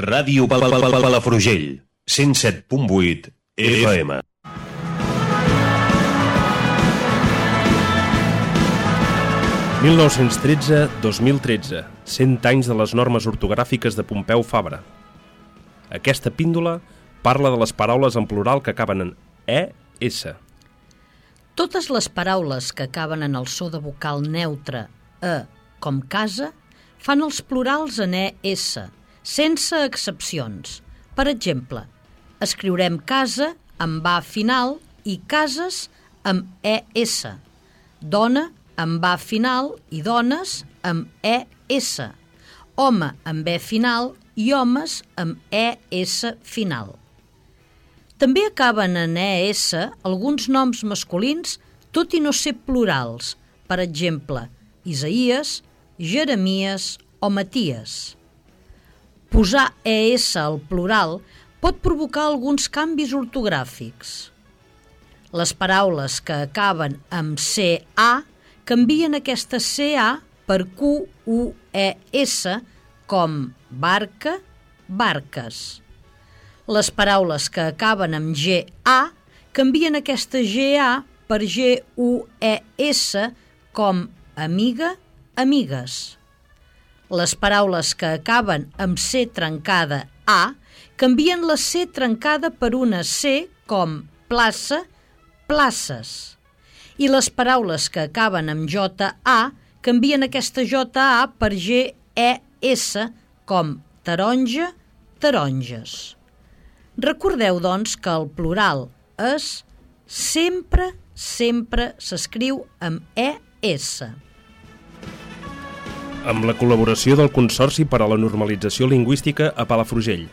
Ràdio Pal Pal Pal Palafrugell, 107.8 FM. ...1913-2013, 100 anys de les normes ortogràfiques de Pompeu Fabra. Aquesta píndola parla de les paraules en plural que acaben en E, S. Totes les paraules que acaben en el so de vocal neutre E, com casa, fan els plurals en ES, sense excepcions. Per exemple, escriurem casa amb A final i cases amb ES, dona amb A final i dones amb ES, home amb E final i homes amb ES final. També acaben en ES alguns noms masculins, tot i no ser plurals, per exemple, Isaías, Jeremies o Maties. Posar ES al plural pot provocar alguns canvis ortogràfics. Les paraules que acaben amb CA canvien aquesta CA per QUES com barca, barques. Les paraules que acaben amb GA canvien aquesta GA per GUES com amiga, amigues. Les paraules que acaben amb C trencada A canvien la C trencada per una C com plaça, places i les paraules que acaben amb JA canvien aquesta JA per GES com taronja, taronges. Recordeu, doncs, que el plural és sempre, sempre s'escriu amb ES. Amb la col·laboració del Consorci per a la Normalització Lingüística a Palafrugell.